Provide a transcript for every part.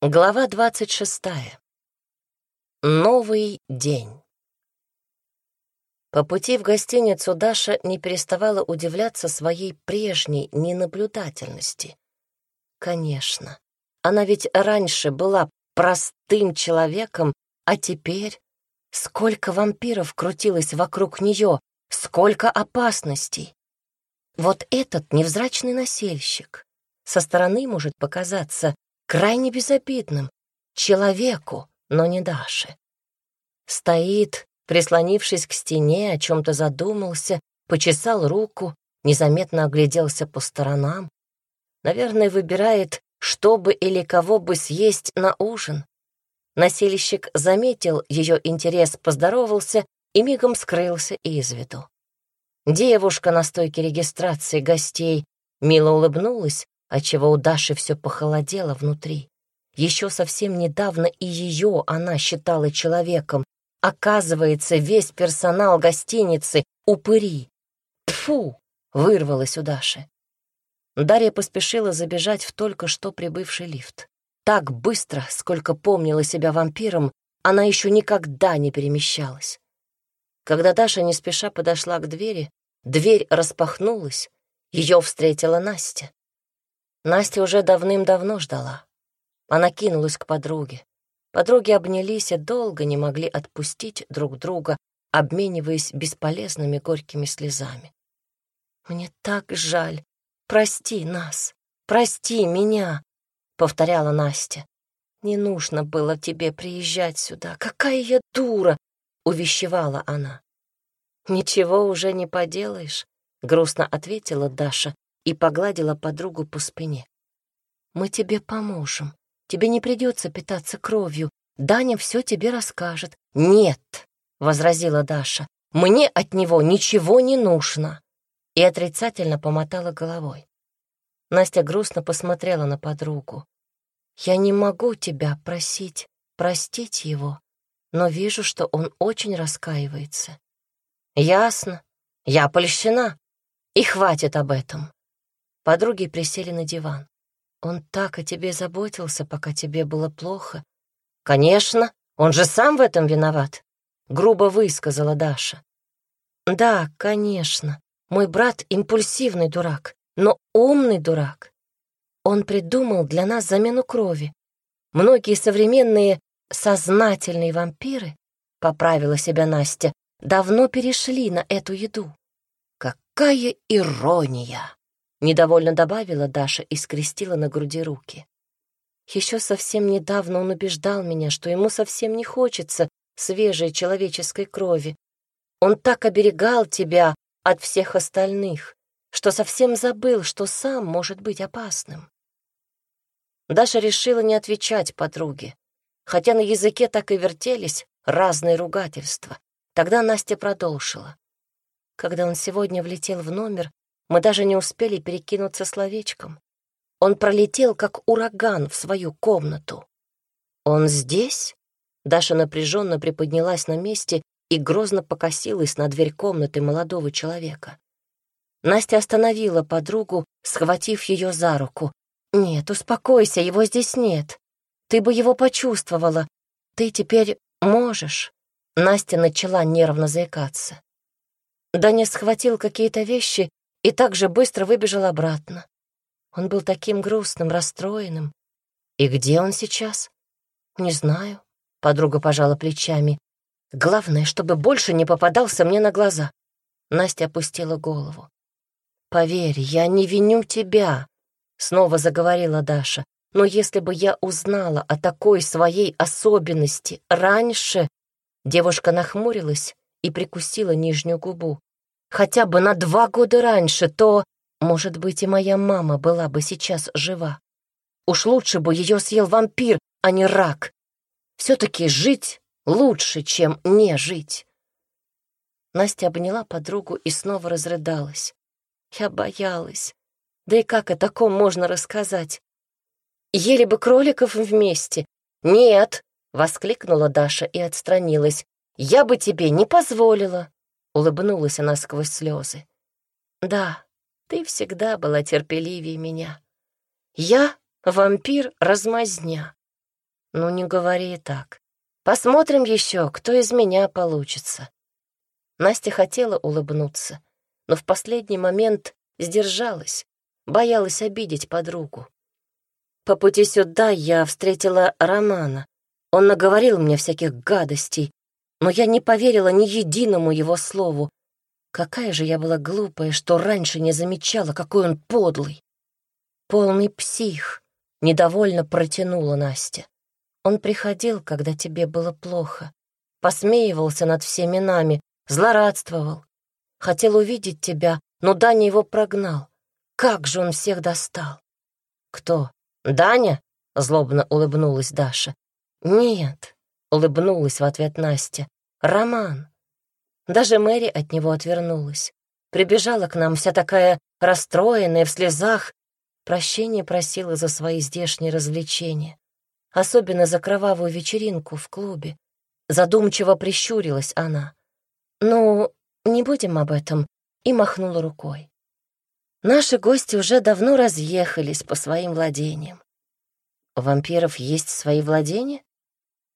Глава двадцать шестая. Новый день. По пути в гостиницу Даша не переставала удивляться своей прежней ненаблюдательности. Конечно, она ведь раньше была простым человеком, а теперь сколько вампиров крутилось вокруг нее, сколько опасностей. Вот этот невзрачный насельщик со стороны может показаться крайне безобидным, человеку, но не Даше. Стоит, прислонившись к стене, о чем-то задумался, почесал руку, незаметно огляделся по сторонам. Наверное, выбирает, что бы или кого бы съесть на ужин. Насильщик заметил ее интерес, поздоровался и мигом скрылся из виду. Девушка на стойке регистрации гостей мило улыбнулась, отчего у Даши все похолодело внутри. Еще совсем недавно и ее она считала человеком. Оказывается, весь персонал гостиницы — упыри. Тфу! вырвалось у Даши. Дарья поспешила забежать в только что прибывший лифт. Так быстро, сколько помнила себя вампиром, она еще никогда не перемещалась. Когда Даша не спеша подошла к двери, дверь распахнулась, ее встретила Настя. Настя уже давным-давно ждала. Она кинулась к подруге. Подруги обнялись и долго не могли отпустить друг друга, обмениваясь бесполезными горькими слезами. «Мне так жаль. Прости нас. Прости меня», — повторяла Настя. «Не нужно было тебе приезжать сюда. Какая я дура!» — увещевала она. «Ничего уже не поделаешь», — грустно ответила Даша и погладила подругу по спине. «Мы тебе поможем. Тебе не придется питаться кровью. Даня все тебе расскажет». «Нет», — возразила Даша, — «мне от него ничего не нужно». И отрицательно помотала головой. Настя грустно посмотрела на подругу. «Я не могу тебя просить простить его, но вижу, что он очень раскаивается». «Ясно. Я польщена. И хватит об этом. Подруги присели на диван. «Он так о тебе заботился, пока тебе было плохо». «Конечно, он же сам в этом виноват», — грубо высказала Даша. «Да, конечно, мой брат импульсивный дурак, но умный дурак. Он придумал для нас замену крови. Многие современные сознательные вампиры, — поправила себя Настя, — давно перешли на эту еду. Какая ирония! Недовольно добавила Даша и скрестила на груди руки. Еще совсем недавно он убеждал меня, что ему совсем не хочется свежей человеческой крови. Он так оберегал тебя от всех остальных, что совсем забыл, что сам может быть опасным. Даша решила не отвечать подруге, хотя на языке так и вертелись разные ругательства. Тогда Настя продолжила. Когда он сегодня влетел в номер, мы даже не успели перекинуться словечком. Он пролетел, как ураган, в свою комнату. «Он здесь?» Даша напряженно приподнялась на месте и грозно покосилась на дверь комнаты молодого человека. Настя остановила подругу, схватив ее за руку. «Нет, успокойся, его здесь нет. Ты бы его почувствовала. Ты теперь можешь». Настя начала нервно заикаться. Даня схватил какие-то вещи и так же быстро выбежал обратно. Он был таким грустным, расстроенным. И где он сейчас? Не знаю. Подруга пожала плечами. Главное, чтобы больше не попадался мне на глаза. Настя опустила голову. «Поверь, я не виню тебя», — снова заговорила Даша. «Но если бы я узнала о такой своей особенности раньше...» Девушка нахмурилась и прикусила нижнюю губу хотя бы на два года раньше, то, может быть, и моя мама была бы сейчас жива. Уж лучше бы ее съел вампир, а не рак. Все-таки жить лучше, чем не жить. Настя обняла подругу и снова разрыдалась. Я боялась. Да и как о таком можно рассказать? Ели бы кроликов вместе. Нет, — воскликнула Даша и отстранилась. «Я бы тебе не позволила». Улыбнулась она сквозь слезы. «Да, ты всегда была терпеливее меня. Я — вампир-размазня. Ну, не говори так. Посмотрим еще, кто из меня получится. Настя хотела улыбнуться, но в последний момент сдержалась, боялась обидеть подругу. По пути сюда я встретила Романа. Он наговорил мне всяких гадостей, но я не поверила ни единому его слову. Какая же я была глупая, что раньше не замечала, какой он подлый. Полный псих, недовольно протянула Настя. Он приходил, когда тебе было плохо, посмеивался над всеми нами, злорадствовал. Хотел увидеть тебя, но Даня его прогнал. Как же он всех достал? Кто? Даня? Злобно улыбнулась Даша. Нет, улыбнулась в ответ Настя. Роман. Даже Мэри от него отвернулась. Прибежала к нам вся такая расстроенная, в слезах. Прощение просила за свои здешние развлечения. Особенно за кровавую вечеринку в клубе. Задумчиво прищурилась она. «Ну, не будем об этом», и махнула рукой. Наши гости уже давно разъехались по своим владениям. У вампиров есть свои владения?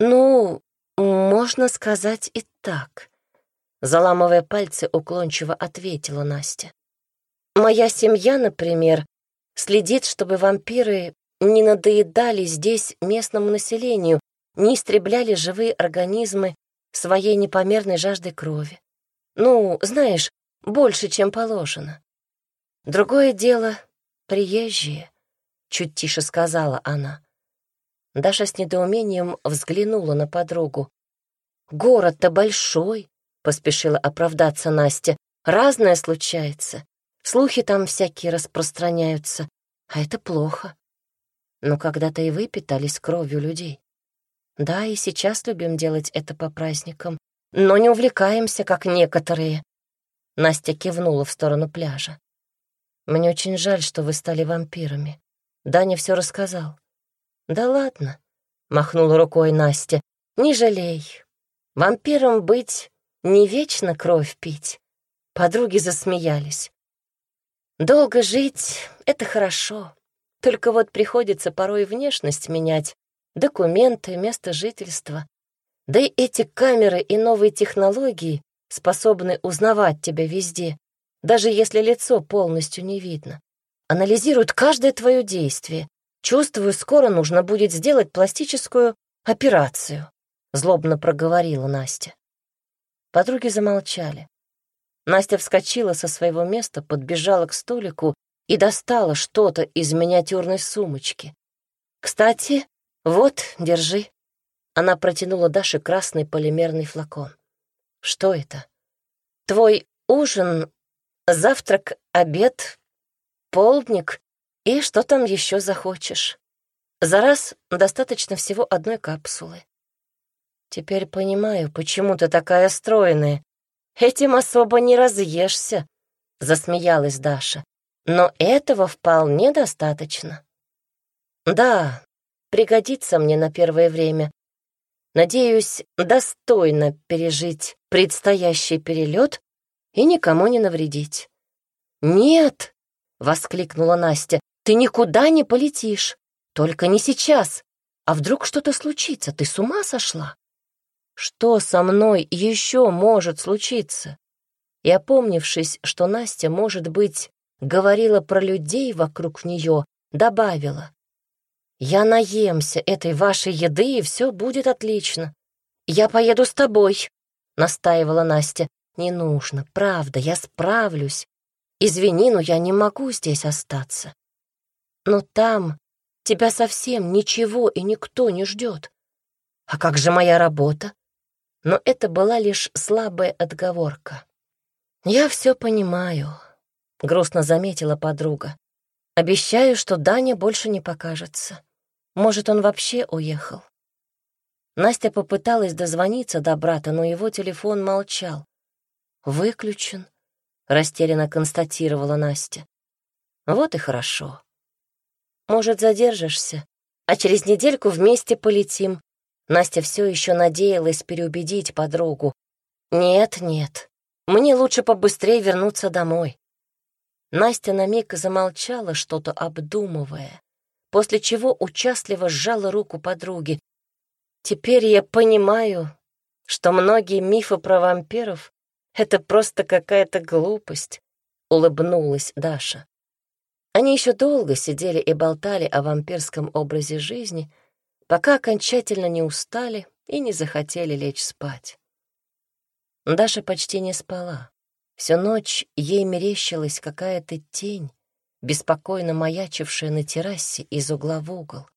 Ну, можно сказать и так. Заламывая пальцы, уклончиво ответила Настя. Моя семья, например, следит, чтобы вампиры не надоедали здесь местному населению, не истребляли живые организмы своей непомерной жаждой крови. Ну, знаешь, больше, чем положено. Другое дело — приезжие, — чуть тише сказала она. Даша с недоумением взглянула на подругу. «Город-то большой», — поспешила оправдаться Настя. «Разное случается. Слухи там всякие распространяются, а это плохо. Но когда-то и вы питались кровью людей. Да, и сейчас любим делать это по праздникам, но не увлекаемся, как некоторые». Настя кивнула в сторону пляжа. «Мне очень жаль, что вы стали вампирами. Даня все рассказал». «Да ладно», — махнула рукой Настя, — «не жалей. Вампиром быть не вечно кровь пить». Подруги засмеялись. «Долго жить — это хорошо. Только вот приходится порой внешность менять, документы, место жительства. Да и эти камеры и новые технологии способны узнавать тебя везде, даже если лицо полностью не видно. Анализируют каждое твое действие. Чувствую, скоро нужно будет сделать пластическую операцию, злобно проговорила Настя. Подруги замолчали. Настя вскочила со своего места, подбежала к столику и достала что-то из миниатюрной сумочки. «Кстати, вот, держи». Она протянула Даше красный полимерный флакон. «Что это?» «Твой ужин завтрак, обед, полдник и что там еще захочешь. За раз достаточно всего одной капсулы. Теперь понимаю, почему ты такая стройная. Этим особо не разъешься, — засмеялась Даша. Но этого вполне достаточно. Да, пригодится мне на первое время. Надеюсь, достойно пережить предстоящий перелет и никому не навредить. «Нет!» — воскликнула Настя. «Ты никуда не полетишь. Только не сейчас. А вдруг что-то случится? Ты с ума сошла?» «Что со мной еще может случиться?» И опомнившись, что Настя, может быть, говорила про людей вокруг нее, добавила. «Я наемся этой вашей еды, и все будет отлично. Я поеду с тобой», — настаивала Настя. «Не нужно, правда, я справлюсь. Извини, но я не могу здесь остаться. Но там тебя совсем ничего и никто не ждет. А как же моя работа?» Но это была лишь слабая отговорка. «Я все понимаю», — грустно заметила подруга. «Обещаю, что Даня больше не покажется. Может, он вообще уехал». Настя попыталась дозвониться до брата, но его телефон молчал. «Выключен», — растерянно констатировала Настя. «Вот и хорошо. Может, задержишься, а через недельку вместе полетим». Настя все еще надеялась переубедить подругу. «Нет, нет, мне лучше побыстрее вернуться домой». Настя на миг замолчала, что-то обдумывая, после чего участливо сжала руку подруги. Теперь я понимаю, что многие мифы про вампиров — это просто какая-то глупость, — улыбнулась Даша. Они еще долго сидели и болтали о вампирском образе жизни, пока окончательно не устали и не захотели лечь спать. Даша почти не спала. Всю ночь ей мерещилась какая-то тень, беспокойно маячившая на террасе из угла в угол.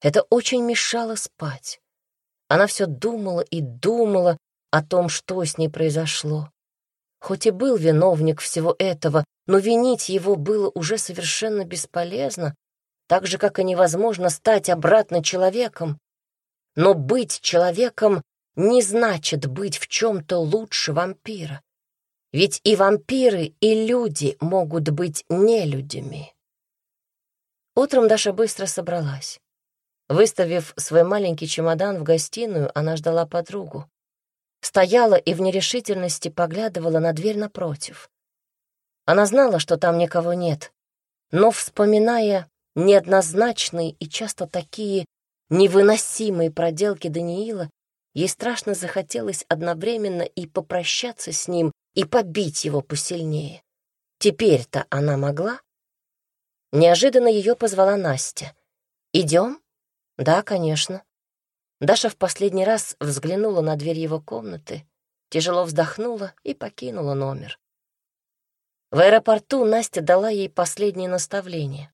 Это очень мешало спать. Она все думала и думала о том, что с ней произошло. Хоть и был виновник всего этого, но винить его было уже совершенно бесполезно, так же, как и невозможно стать обратно человеком. Но быть человеком не значит быть в чем-то лучше вампира. Ведь и вампиры, и люди могут быть нелюдями. Утром Даша быстро собралась. Выставив свой маленький чемодан в гостиную, она ждала подругу. Стояла и в нерешительности поглядывала на дверь напротив. Она знала, что там никого нет, но, вспоминая неоднозначные и часто такие невыносимые проделки Даниила, ей страшно захотелось одновременно и попрощаться с ним, и побить его посильнее. Теперь-то она могла? Неожиданно ее позвала Настя. «Идем?» «Да, конечно». Даша в последний раз взглянула на дверь его комнаты, тяжело вздохнула и покинула номер. В аэропорту Настя дала ей последнее наставление.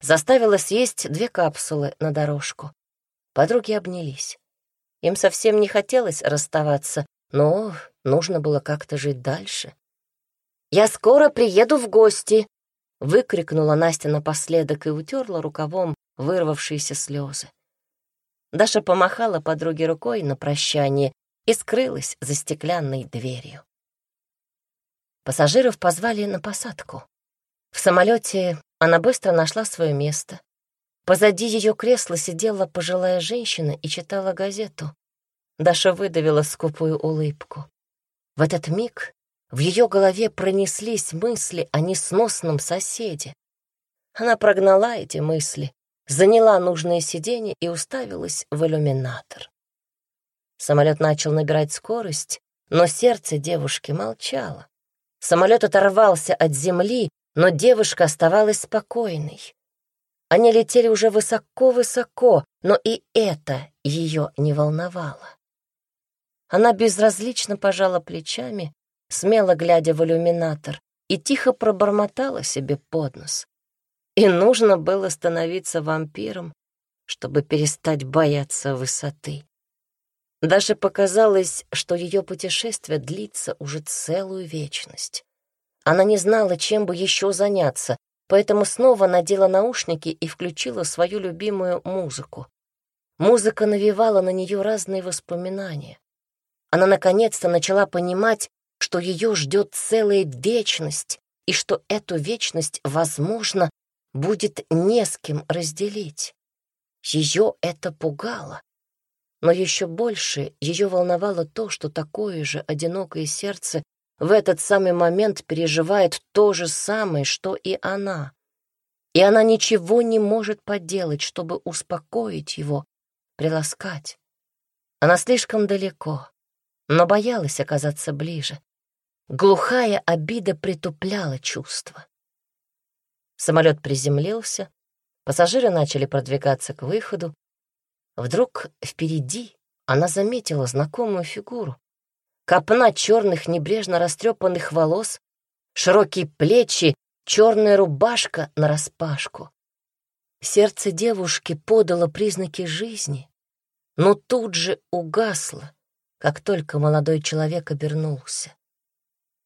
Заставила съесть две капсулы на дорожку. Подруги обнялись. Им совсем не хотелось расставаться, но нужно было как-то жить дальше. «Я скоро приеду в гости!» — выкрикнула Настя напоследок и утерла рукавом вырвавшиеся слезы. Даша помахала подруге рукой на прощание и скрылась за стеклянной дверью. Пассажиров позвали на посадку. В самолете она быстро нашла свое место. Позади ее кресла сидела пожилая женщина и читала газету. Даша выдавила скупую улыбку. В этот миг в ее голове пронеслись мысли о несносном соседе. Она прогнала эти мысли заняла нужное сиденье и уставилась в иллюминатор. Самолет начал набирать скорость, но сердце девушки молчало. Самолет оторвался от земли, но девушка оставалась спокойной. Они летели уже высоко-высоко, но и это ее не волновало. Она безразлично пожала плечами, смело глядя в иллюминатор, и тихо пробормотала себе под нос. И нужно было становиться вампиром, чтобы перестать бояться высоты. Даже показалось, что ее путешествие длится уже целую вечность. Она не знала, чем бы еще заняться, поэтому снова надела наушники и включила свою любимую музыку. Музыка навевала на нее разные воспоминания. Она наконец-то начала понимать, что ее ждет целая вечность, и что эту вечность, возможно, будет не с кем разделить. Ее это пугало. Но еще больше ее волновало то, что такое же одинокое сердце в этот самый момент переживает то же самое, что и она. И она ничего не может поделать, чтобы успокоить его, приласкать. Она слишком далеко, но боялась оказаться ближе. Глухая обида притупляла чувства. Самолет приземлился, пассажиры начали продвигаться к выходу. Вдруг впереди она заметила знакомую фигуру. Копна черных небрежно растрепанных волос, широкие плечи, черная рубашка нараспашку. Сердце девушки подало признаки жизни, но тут же угасло, как только молодой человек обернулся.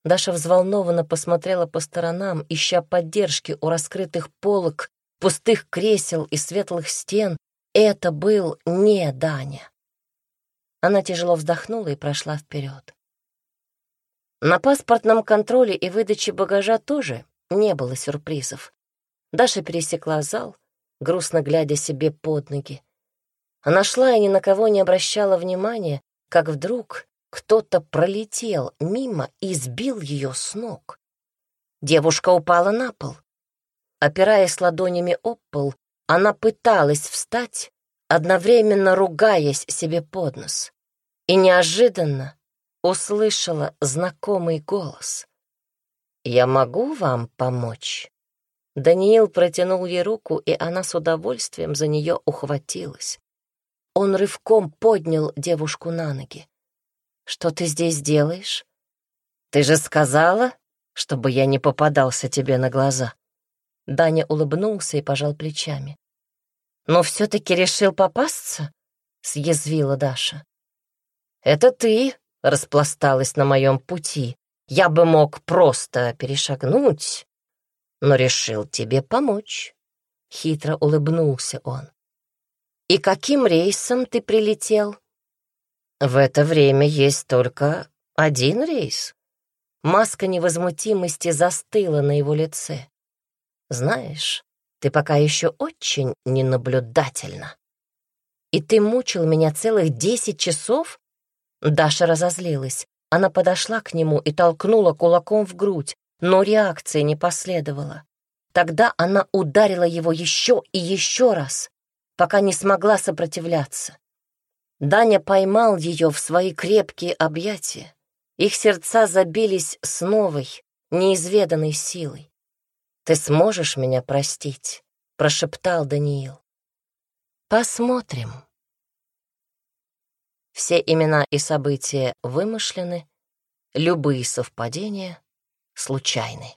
Даша взволнованно посмотрела по сторонам, ища поддержки у раскрытых полок, пустых кресел и светлых стен. Это был не Даня. Она тяжело вздохнула и прошла вперед. На паспортном контроле и выдаче багажа тоже не было сюрпризов. Даша пересекла зал, грустно глядя себе под ноги. Она шла и ни на кого не обращала внимания, как вдруг кто-то пролетел мимо и сбил ее с ног. Девушка упала на пол. Опираясь ладонями об пол, она пыталась встать, одновременно ругаясь себе под нос, и неожиданно услышала знакомый голос. «Я могу вам помочь?» Даниил протянул ей руку, и она с удовольствием за нее ухватилась. Он рывком поднял девушку на ноги. «Что ты здесь делаешь? Ты же сказала, чтобы я не попадался тебе на глаза». Даня улыбнулся и пожал плечами. «Но все-таки решил попасться?» — съязвила Даша. «Это ты распласталась на моем пути. Я бы мог просто перешагнуть, но решил тебе помочь». Хитро улыбнулся он. «И каким рейсом ты прилетел?» «В это время есть только один рейс». Маска невозмутимости застыла на его лице. «Знаешь, ты пока еще очень ненаблюдательна. И ты мучил меня целых десять часов?» Даша разозлилась. Она подошла к нему и толкнула кулаком в грудь, но реакции не последовало. Тогда она ударила его еще и еще раз, пока не смогла сопротивляться. Даня поймал ее в свои крепкие объятия. Их сердца забились с новой, неизведанной силой. «Ты сможешь меня простить?» — прошептал Даниил. «Посмотрим». Все имена и события вымышлены, любые совпадения случайны.